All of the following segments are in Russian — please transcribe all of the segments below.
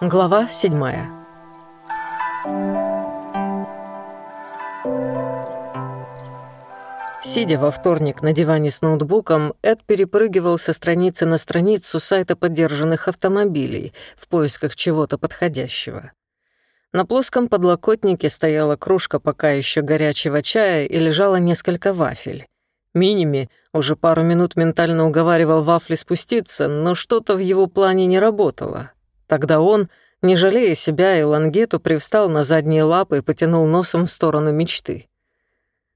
Глава седьмая. Сидя во вторник на диване с ноутбуком, Эд перепрыгивал со страницы на страницу сайта поддержанных автомобилей в поисках чего-то подходящего. На плоском подлокотнике стояла кружка пока еще горячего чая и лежало несколько вафель. Миними уже пару минут ментально уговаривал вафли спуститься, но что-то в его плане не работало. Тогда он, не жалея себя и лангету, привстал на задние лапы и потянул носом в сторону мечты.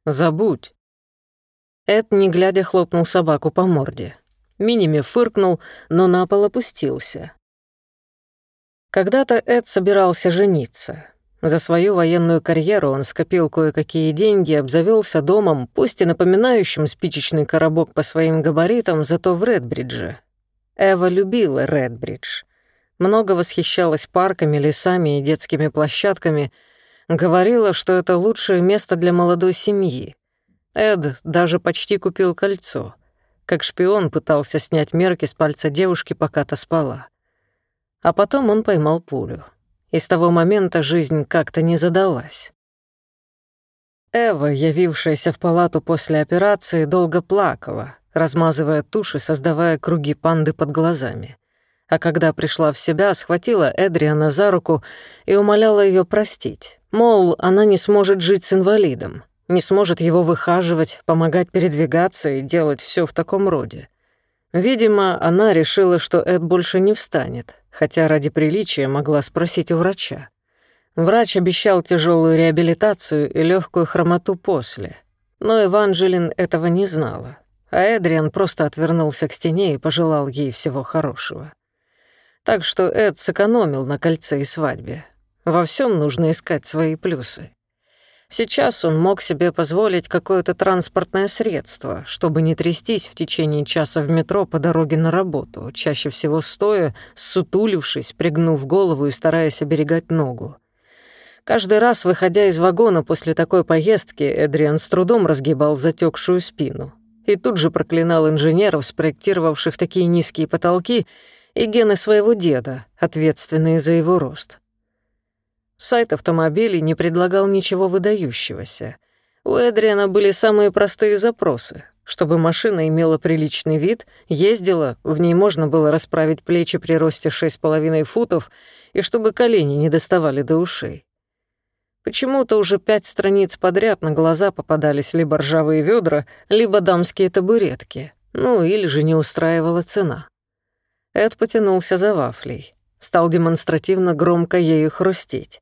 «Забудь». Эд, не глядя, хлопнул собаку по морде. Миними фыркнул, но на пол опустился. Когда-то Эд собирался жениться. За свою военную карьеру он скопил кое-какие деньги, обзавелся домом, пусть и напоминающим спичечный коробок по своим габаритам, зато в Редбридже. Эва любила Редбридж. Много восхищалась парками, лесами и детскими площадками, говорила, что это лучшее место для молодой семьи. Эд даже почти купил кольцо. Как шпион пытался снять мерки с пальца девушки, пока та спала. А потом он поймал пулю. И с того момента жизнь как-то не задалась. Эва, явившаяся в палату после операции, долго плакала, размазывая туши, создавая круги панды под глазами. А когда пришла в себя, схватила Эдриана за руку и умоляла ее простить. Мол, она не сможет жить с инвалидом, не сможет его выхаживать, помогать передвигаться и делать все в таком роде. Видимо, она решила, что Эд больше не встанет, хотя ради приличия могла спросить у врача. Врач обещал тяжелую реабилитацию и легкую хромоту после. Но Эванжелин этого не знала, а Эдриан просто отвернулся к стене и пожелал ей всего хорошего. Так что Эд сэкономил на кольце и свадьбе. Во всем нужно искать свои плюсы. Сейчас он мог себе позволить какое-то транспортное средство, чтобы не трястись в течение часа в метро по дороге на работу, чаще всего стоя, сутулившись, пригнув голову и стараясь оберегать ногу. Каждый раз, выходя из вагона после такой поездки, Эдриан с трудом разгибал затекшую спину и тут же проклинал инженеров, спроектировавших такие низкие потолки, и гены своего деда, ответственные за его рост. Сайт автомобилей не предлагал ничего выдающегося. У Эдриана были самые простые запросы. Чтобы машина имела приличный вид, ездила, в ней можно было расправить плечи при росте 6,5 футов, и чтобы колени не доставали до ушей. Почему-то уже пять страниц подряд на глаза попадались либо ржавые ведра, либо дамские табуретки, ну или же не устраивала цена. Эд потянулся за вафлей, стал демонстративно громко ею хрустеть.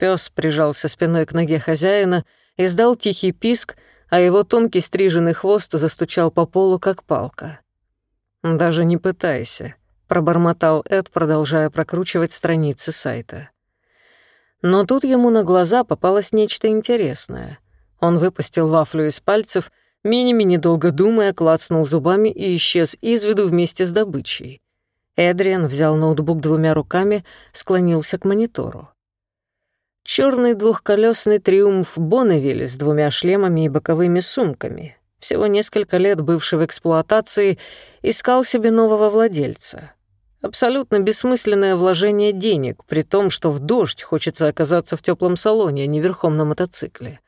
Пес прижался спиной к ноге хозяина, издал тихий писк, а его тонкий стриженный хвост застучал по полу, как палка. «Даже не пытайся», — пробормотал Эд, продолжая прокручивать страницы сайта. Но тут ему на глаза попалось нечто интересное. Он выпустил вафлю из пальцев, Миними, недолго думая, клацнул зубами и исчез из виду вместе с добычей. Эдриан взял ноутбук двумя руками, склонился к монитору. Черный двухколесный триумф Бонневиль с двумя шлемами и боковыми сумками, всего несколько лет бывший в эксплуатации, искал себе нового владельца. Абсолютно бессмысленное вложение денег, при том, что в дождь хочется оказаться в теплом салоне, а не верхом на мотоцикле.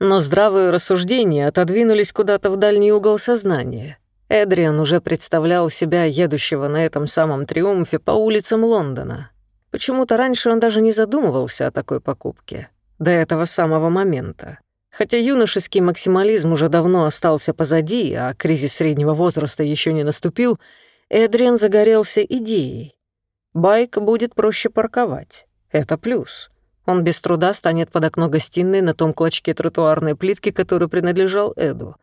Но здравые рассуждения отодвинулись куда-то в дальний угол сознания. Эдриан уже представлял себя едущего на этом самом триумфе по улицам Лондона, Почему-то раньше он даже не задумывался о такой покупке. До этого самого момента. Хотя юношеский максимализм уже давно остался позади, а кризис среднего возраста еще не наступил, Эдриан загорелся идеей. Байк будет проще парковать. Это плюс. Он без труда станет под окно гостиной на том клочке тротуарной плитки, который принадлежал Эду.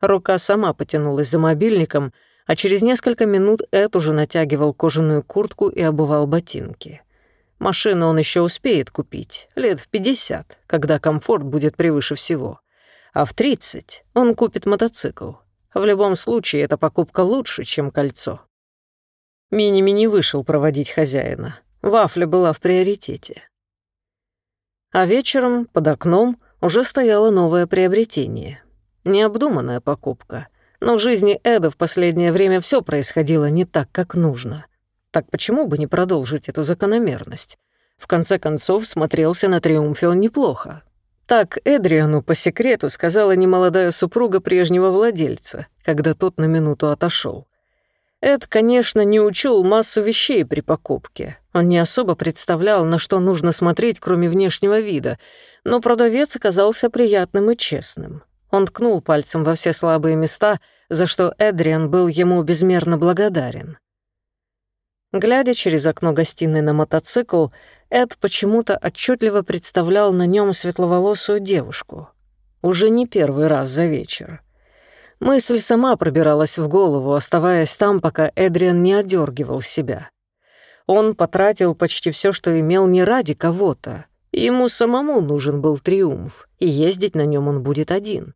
Рука сама потянулась за мобильником — а через несколько минут Эд уже натягивал кожаную куртку и обувал ботинки. Машину он еще успеет купить, лет в 50, когда комфорт будет превыше всего. А в 30 он купит мотоцикл. В любом случае, эта покупка лучше, чем кольцо. Миними не вышел проводить хозяина. Вафля была в приоритете. А вечером под окном уже стояло новое приобретение. Необдуманная покупка — Но в жизни Эда в последнее время все происходило не так, как нужно. Так почему бы не продолжить эту закономерность? В конце концов, смотрелся на триумфе он неплохо. Так Эдриану по секрету сказала немолодая супруга прежнего владельца, когда тот на минуту отошел. Эд, конечно, не учел массу вещей при покупке. Он не особо представлял, на что нужно смотреть, кроме внешнего вида, но продавец оказался приятным и честным. Он ткнул пальцем во все слабые места, за что Эдриан был ему безмерно благодарен. Глядя через окно гостиной на мотоцикл, Эд почему-то отчетливо представлял на нем светловолосую девушку. Уже не первый раз за вечер. Мысль сама пробиралась в голову, оставаясь там, пока Эдриан не одергивал себя. Он потратил почти все, что имел не ради кого-то. Ему самому нужен был триумф, и ездить на нем он будет один.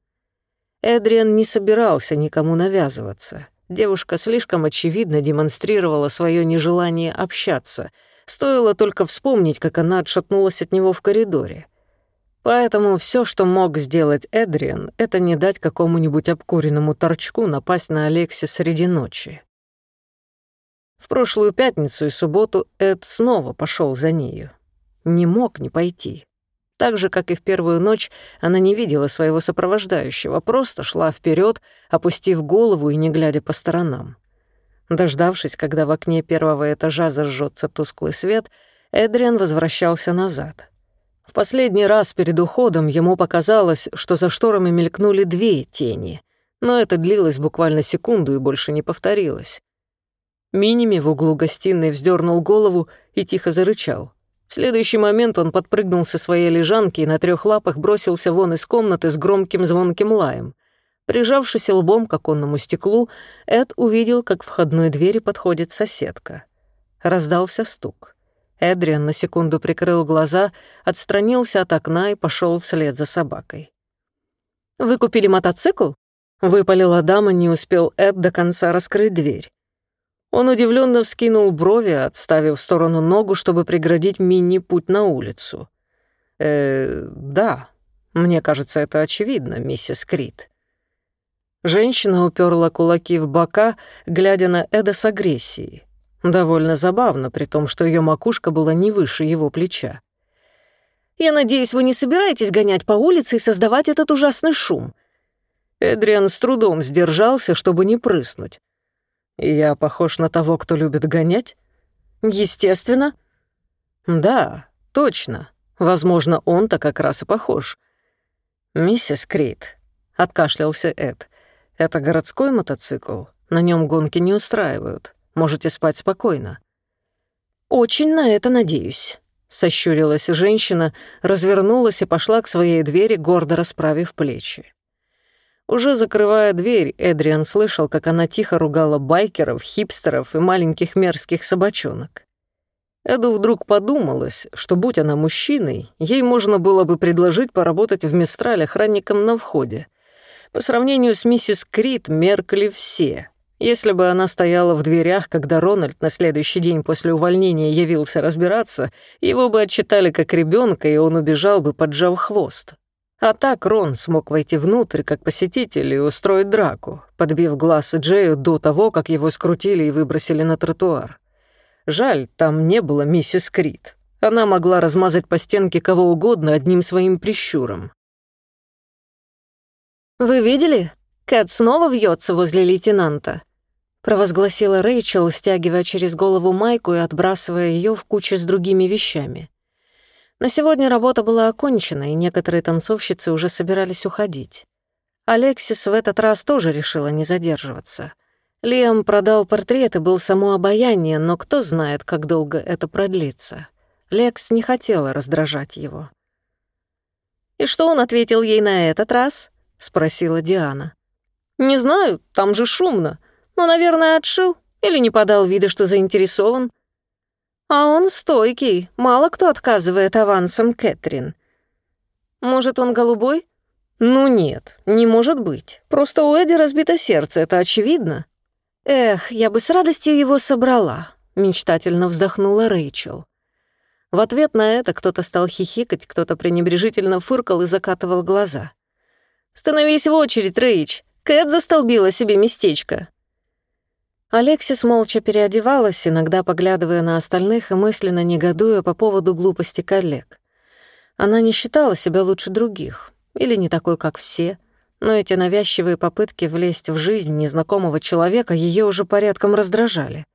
Эдриан не собирался никому навязываться. Девушка слишком очевидно демонстрировала свое нежелание общаться. Стоило только вспомнить, как она отшатнулась от него в коридоре — Поэтому все, что мог сделать Эдриан, это не дать какому-нибудь обкуренному торчку напасть на Алекси среди ночи. В прошлую пятницу и субботу Эд снова пошел за нею. Не мог не пойти. Так же, как и в первую ночь, она не видела своего сопровождающего, просто шла вперед, опустив голову и не глядя по сторонам. Дождавшись, когда в окне первого этажа зажжется тусклый свет, Эдриан возвращался назад. В последний раз перед уходом ему показалось, что за шторами мелькнули две тени, но это длилось буквально секунду и больше не повторилось. Миними в углу гостиной вздернул голову и тихо зарычал. В следующий момент он подпрыгнул со своей лежанки и на трех лапах бросился вон из комнаты с громким звонким лаем. Прижавшись лбом к оконному стеклу, Эд увидел, как к входной двери подходит соседка. Раздался стук. Эдриан на секунду прикрыл глаза, отстранился от окна и пошел вслед за собакой. «Вы купили мотоцикл?» — выпалила дама, не успел Эд до конца раскрыть дверь. Он удивленно вскинул брови, отставив в сторону ногу, чтобы преградить Минни путь на улицу. «Э, да, мне кажется, это очевидно, миссис Крит». Женщина уперла кулаки в бока, глядя на Эда с агрессией. Довольно забавно, при том, что ее макушка была не выше его плеча. «Я надеюсь, вы не собираетесь гонять по улице и создавать этот ужасный шум?» Эдриан с трудом сдержался, чтобы не прыснуть. «Я похож на того, кто любит гонять?» «Естественно». «Да, точно. Возможно, он-то как раз и похож». «Миссис Крит», — откашлялся Эд, — «это городской мотоцикл. На нем гонки не устраивают. Можете спать спокойно». «Очень на это надеюсь», — сощурилась женщина, развернулась и пошла к своей двери, гордо расправив плечи. Уже закрывая дверь, Эдриан слышал, как она тихо ругала байкеров, хипстеров и маленьких мерзких собачонок. Эду вдруг подумалось, что, будь она мужчиной, ей можно было бы предложить поработать в Мистрале охранником на входе. По сравнению с миссис Крит меркли все, если бы она стояла в дверях, когда Рональд на следующий день после увольнения явился разбираться, его бы отчитали как ребенка, и он убежал бы, поджав хвост. А так Рон смог войти внутрь как посетитель и устроить драку, подбив глаз Джею до того, как его скрутили и выбросили на тротуар. Жаль, там не было миссис Крит. Она могла размазать по стенке кого угодно одним своим прищуром. «Вы видели? Кэт снова вьется возле лейтенанта», провозгласила Рэйчел, стягивая через голову майку и отбрасывая ее в кучу с другими вещами. На сегодня работа была окончена, и некоторые танцовщицы уже собирались уходить. Алексис в этот раз тоже решила не задерживаться. Лиам продал портрет и был само обаяние, но кто знает, как долго это продлится. Лекс не хотела раздражать его. «И что он ответил ей на этот раз?» — спросила Диана. «Не знаю, там же шумно. Ну, наверное, отшил или не подал вида, что заинтересован. А он стойкий, мало кто отказывает авансом Кэтрин. Может, он голубой? Ну нет, не может быть. Просто у Эдди разбито сердце, это очевидно. Эх, я бы с радостью его собрала, мечтательно вздохнула Рэйчел. В ответ на это кто-то стал хихикать, кто-то пренебрежительно фыркал и закатывал глаза. «Становись в очередь, Рэйч. Кэт застолбила себе местечко». Алексис молча переодевалась, иногда поглядывая на остальных и мысленно негодуя по поводу глупости коллег. Она не считала себя лучше других, или не такой, как все, но эти навязчивые попытки влезть в жизнь незнакомого человека ее уже порядком раздражали.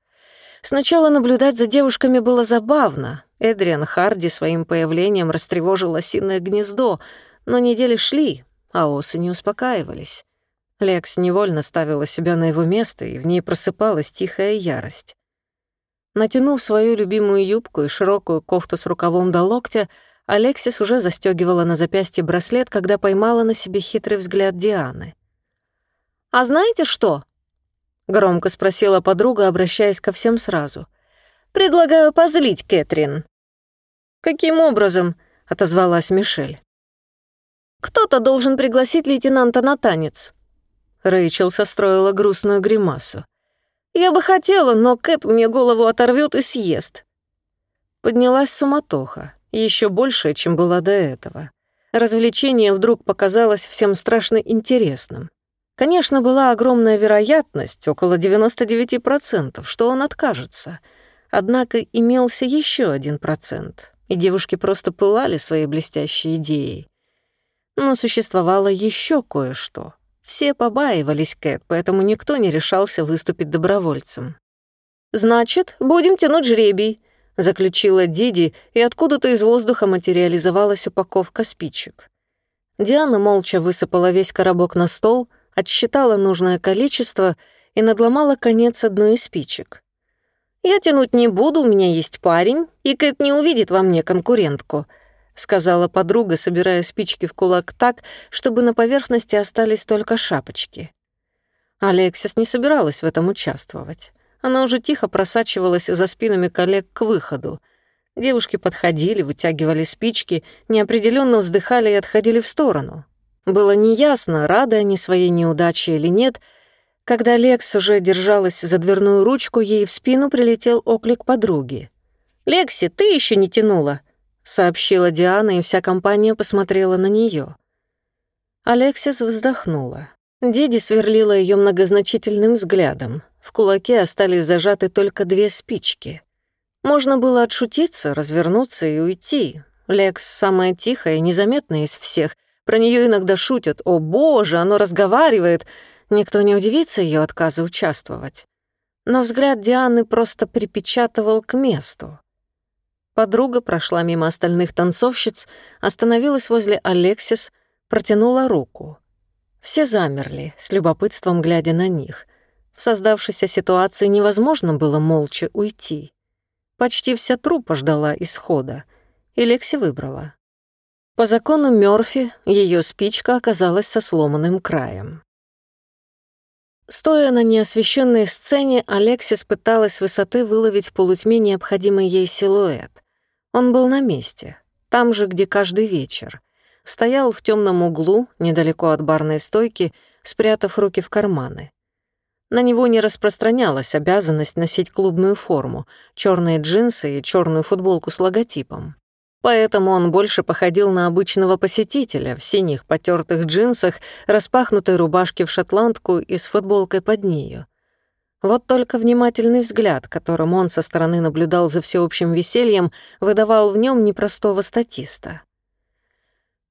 Сначала наблюдать за девушками было забавно. Эдриан Харди своим появлением растревожил осиное гнездо, но недели шли, а осы не успокаивались. Лекс невольно ставила себя на его место, и в ней просыпалась тихая ярость. Натянув свою любимую юбку и широкую кофту с рукавом до локтя, Алексис уже застегивала на запястье браслет, когда поймала на себе хитрый взгляд Дианы. «А знаете что?» — громко спросила подруга, обращаясь ко всем сразу. «Предлагаю позлить Кэтрин». «Каким образом?» — отозвалась Мишель. «Кто-то должен пригласить лейтенанта на танец». Рэйчел состроила грустную гримасу. «Я бы хотела, но Кэт мне голову оторвет и съест». Поднялась суматоха еще большее, чем было до этого. Развлечение вдруг показалось всем страшно интересным. Конечно, была огромная вероятность, около 99%, что он откажется. Однако имелся еще один процент, и девушки просто пылали своей блестящей идеей. Но существовало еще кое-что. Все побаивались Кэт, поэтому никто не решался выступить добровольцем. «Значит, будем тянуть жребий», — заключила Диди, и откуда-то из воздуха материализовалась упаковка спичек. Диана молча высыпала весь коробок на стол, отсчитала нужное количество и надломала конец одной из спичек. «Я тянуть не буду, у меня есть парень, и Кэт не увидит во мне конкурентку», — сказала подруга, собирая спички в кулак так, чтобы на поверхности остались только шапочки. Алексис не собиралась в этом участвовать. Она уже тихо просачивалась за спинами коллег к выходу. Девушки подходили, вытягивали спички, неопределенно вздыхали и отходили в сторону. Было неясно, рады они своей неудаче или нет. Когда Лекс уже держалась за дверную ручку, ей в спину прилетел оклик подруги. «Лекси, ты еще не тянула», — сообщила Диана, и вся компания посмотрела на нее. Алексис вздохнула. Диди сверлила ее многозначительным взглядом. В кулаке остались зажаты только две спички. Можно было отшутиться, развернуться и уйти. Лекс самая тихая и незаметная из всех. Про нее иногда шутят «О боже, оно разговаривает!» Никто не удивится ее отказа участвовать. Но взгляд Дианы просто припечатывал к месту. Подруга прошла мимо остальных танцовщиц, остановилась возле Алексис, протянула руку. Все замерли, с любопытством глядя на них — в создавшейся ситуации невозможно было молча уйти. Почти вся трупа ждала исхода, и Лекси выбрала. По закону Мёрфи ее спичка оказалась со сломанным краем. Стоя на неосвещенной сцене, Алексис пыталась с высоты выловить в полутьме необходимый ей силуэт. Он был на месте, там же, где каждый вечер. Стоял в темном углу, недалеко от барной стойки, спрятав руки в карманы. На него не распространялась обязанность носить клубную форму, черные джинсы и черную футболку с логотипом. Поэтому он больше походил на обычного посетителя в синих потертых джинсах, распахнутой рубашке в шотландку и с футболкой под нею. Вот только внимательный взгляд, которым он со стороны наблюдал за всеобщим весельем, выдавал в нем непростого статиста.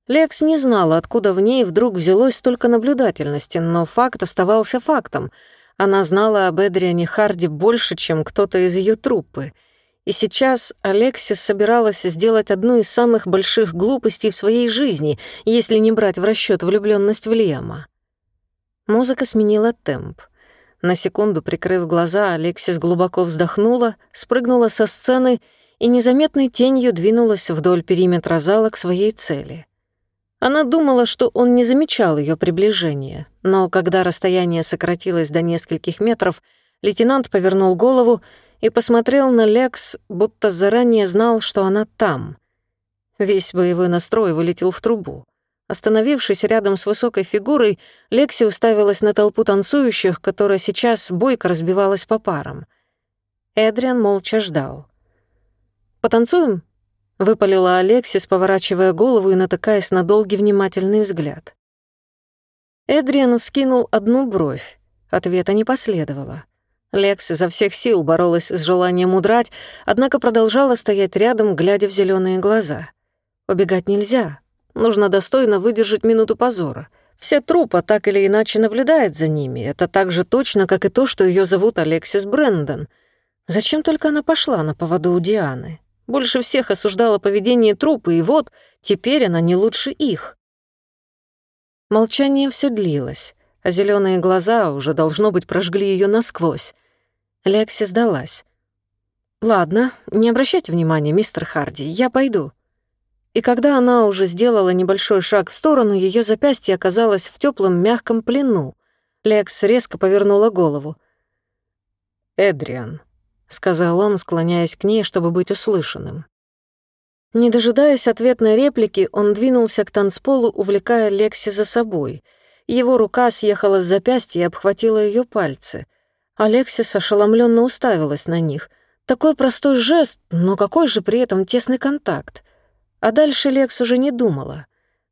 Лекс не знала, откуда в ней вдруг взялось столько наблюдательности, но факт оставался фактом — она знала об Эдриане Харди больше, чем кто-то из ее труппы. И сейчас Алексис собиралась сделать одну из самых больших глупостей в своей жизни, если не брать в расчет влюбленность в Лиама. Музыка сменила темп. На секунду прикрыв глаза, Алексис глубоко вздохнула, спрыгнула со сцены и незаметной тенью двинулась вдоль периметра зала к своей цели — она думала, что он не замечал ее приближения, но когда расстояние сократилось до нескольких метров, лейтенант повернул голову и посмотрел на Лекс, будто заранее знал, что она там. Весь боевой настрой вылетел в трубу. Остановившись рядом с высокой фигурой, Лекси уставилась на толпу танцующих, которая сейчас бойко разбивалась по парам. Эдриан молча ждал. «Потанцуем?» Выпалила Алексис, поворачивая голову и натыкаясь на долгий внимательный взгляд. Эдриан вскинул одну бровь. Ответа не последовало. Лекс изо всех сил боролась с желанием удрать, однако продолжала стоять рядом, глядя в зеленые глаза. Убегать нельзя. Нужно достойно выдержать минуту позора. Все трупа так или иначе наблюдает за ними. Это так же точно, как и то, что ее зовут Алексис Брэндон. Зачем только она пошла на поводу у Дианы? Больше всех осуждала поведение трупа, и вот теперь она не лучше их. Молчание все длилось, а зеленые глаза уже, должно быть, прожгли ее насквозь. Лекси сдалась. «Ладно, не обращайте внимания, мистер Харди, я пойду». И когда она уже сделала небольшой шаг в сторону, ее запястье оказалось в теплом мягком плену. Лекс резко повернула голову. «Эдриан», — сказал он, склоняясь к ней, чтобы быть услышанным. Не дожидаясь ответной реплики, он двинулся к танцполу, увлекая Лекси за собой. Его рука съехала с запястья и обхватила ее пальцы. Алексис ошеломленно уставилась на них. Такой простой жест, но какой же при этом тесный контакт. А дальше Лекс уже не думала.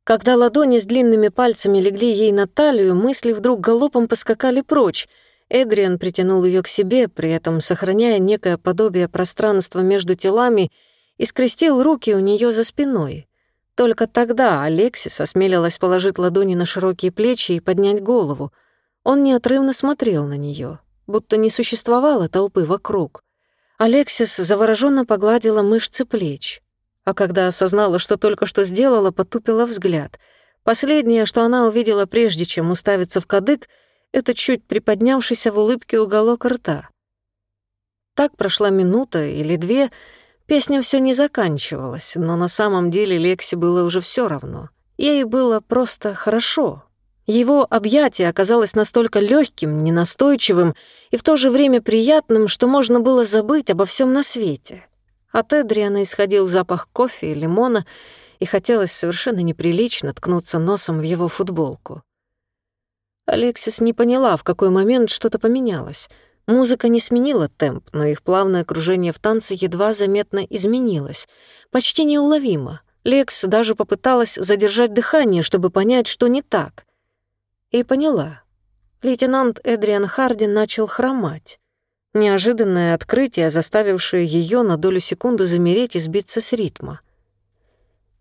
Когда ладони с длинными пальцами легли ей на талию, мысли вдруг галопом поскакали прочь. Эдриан притянул ее к себе, при этом сохраняя некое подобие пространства между телами, и скрестил руки у нее за спиной. Только тогда Алексис осмелилась положить ладони на широкие плечи и поднять голову. Он неотрывно смотрел на нее будто не существовало толпы вокруг. Алексис завороженно погладила мышцы плеч, а когда осознала, что только что сделала, потупила взгляд. Последнее, что она увидела прежде, чем уставиться в кадык, это чуть приподнявшийся в улыбке уголок рта. Так прошла минута или две, песня все не заканчивалась, но на самом деле Лекси было уже все равно. Ей было просто хорошо, его объятие оказалось настолько легким, ненастойчивым и в то же время приятным, что можно было забыть обо всем на свете. От Эдриана исходил запах кофе и лимона, и хотелось совершенно неприлично ткнуться носом в его футболку. Алексис не поняла, в какой момент что-то поменялось. Музыка не сменила темп, но их плавное кружение в танце едва заметно изменилось. Почти неуловимо. Лекс даже попыталась задержать дыхание, чтобы понять, что не так и поняла. Лейтенант Эдриан Хардин начал хромать. Неожиданное открытие, заставившее ее на долю секунды замереть и сбиться с ритма.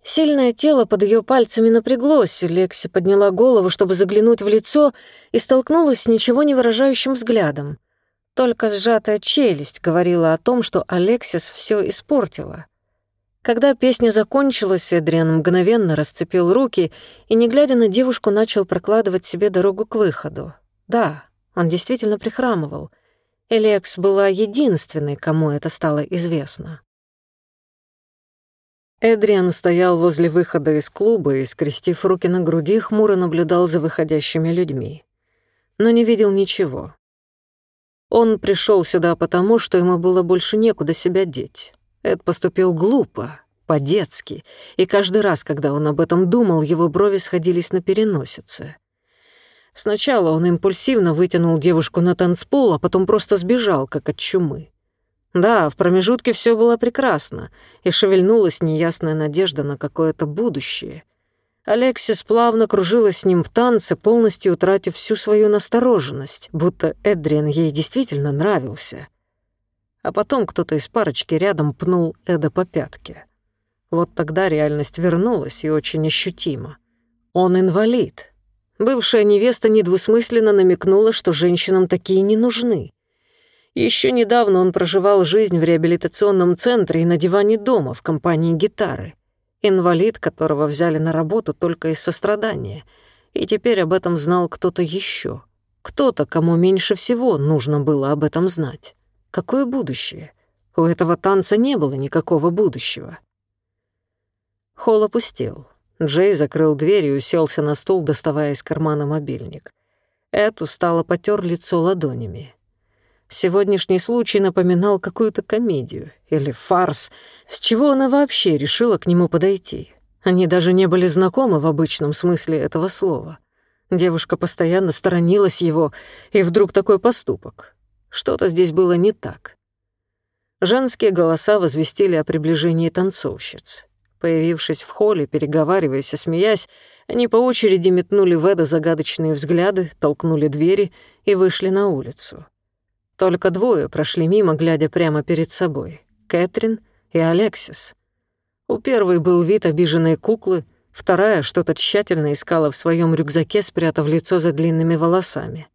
Сильное тело под ее пальцами напряглось, Лекси подняла голову, чтобы заглянуть в лицо, и столкнулась с ничего не выражающим взглядом. Только сжатая челюсть говорила о том, что Алексис все испортила. Когда песня закончилась, Эдриан мгновенно расцепил руки и, не глядя на девушку, начал прокладывать себе дорогу к выходу. Да, он действительно прихрамывал. Элекс была единственной, кому это стало известно. Эдриан стоял возле выхода из клуба и, скрестив руки на груди, хмуро наблюдал за выходящими людьми. Но не видел ничего. Он пришел сюда потому, что ему было больше некуда себя деть. Эд поступил глупо, по-детски, и каждый раз, когда он об этом думал, его брови сходились на переносице. Сначала он импульсивно вытянул девушку на танцпол, а потом просто сбежал, как от чумы. Да, в промежутке все было прекрасно, и шевельнулась неясная надежда на какое-то будущее. Алексис плавно кружилась с ним в танце, полностью утратив всю свою настороженность, будто Эдриан ей действительно нравился — а потом кто-то из парочки рядом пнул Эда по пятке. Вот тогда реальность вернулась и очень ощутимо. Он инвалид. Бывшая невеста недвусмысленно намекнула, что женщинам такие не нужны. Еще недавно он проживал жизнь в реабилитационном центре и на диване дома в компании гитары. Инвалид, которого взяли на работу только из сострадания. И теперь об этом знал кто-то еще. Кто-то, кому меньше всего нужно было об этом знать. Какое будущее? У этого танца не было никакого будущего. Холл опустел. Джей закрыл дверь и уселся на стул, доставая из кармана мобильник. Эд устало потер лицо ладонями. Сегодняшний случай напоминал какую-то комедию или фарс. С чего она вообще решила к нему подойти? Они даже не были знакомы в обычном смысле этого слова. Девушка постоянно сторонилась его, и вдруг такой поступок. Что-то здесь было не так. Женские голоса возвестили о приближении танцовщиц. Появившись в холле, переговариваясь и смеясь, они по очереди метнули в Эда загадочные взгляды, толкнули двери и вышли на улицу. Только двое прошли мимо, глядя прямо перед собой — Кэтрин и Алексис. У первой был вид обиженной куклы, вторая что-то тщательно искала в своем рюкзаке, спрятав лицо за длинными волосами.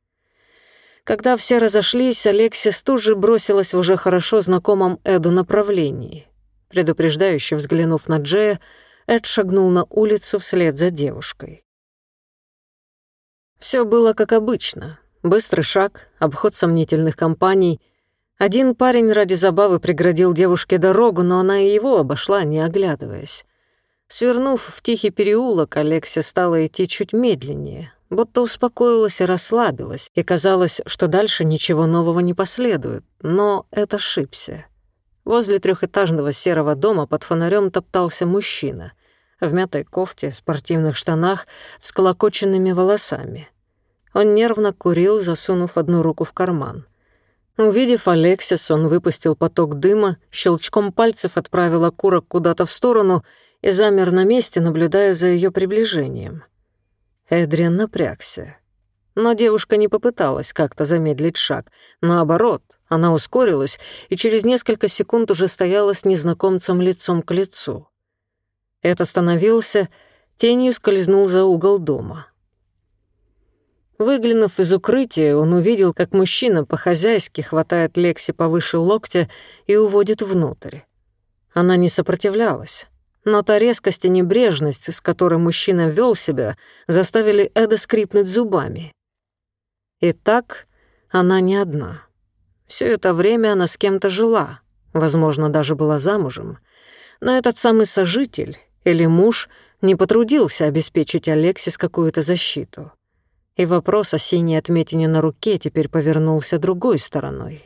Когда все разошлись, Алексис тут же бросилась в уже хорошо знакомом Эду направлении. Предупреждающе взглянув на Джея, Эд шагнул на улицу вслед за девушкой. Все было как обычно. Быстрый шаг, обход сомнительных компаний. Один парень ради забавы преградил девушке дорогу, но она и его обошла, не оглядываясь. Свернув в тихий переулок, Алексия стала идти чуть медленнее, будто успокоилась и расслабилась, и казалось, что дальше ничего нового не последует, но это ошибся. Возле трехэтажного серого дома под фонарем топтался мужчина в мятой кофте, спортивных штанах, с колокоченными волосами. Он нервно курил, засунув одну руку в карман. Увидев Алексис, он выпустил поток дыма, щелчком пальцев отправил окурок куда-то в сторону и замер на месте, наблюдая за ее приближением. Эдриан напрягся. Но девушка не попыталась как-то замедлить шаг. Наоборот, она ускорилась и через несколько секунд уже стояла с незнакомцем лицом к лицу. Эд остановился, тенью скользнул за угол дома. Выглянув из укрытия, он увидел, как мужчина по-хозяйски хватает Лекси повыше локтя и уводит внутрь. Она не сопротивлялась, но та резкость и небрежность, с которой мужчина вел себя, заставили Эда скрипнуть зубами. И так она не одна. Все это время она с кем-то жила, возможно, даже была замужем. Но этот самый сожитель или муж не потрудился обеспечить Алексис какую-то защиту. И вопрос о синей отметине на руке теперь повернулся другой стороной.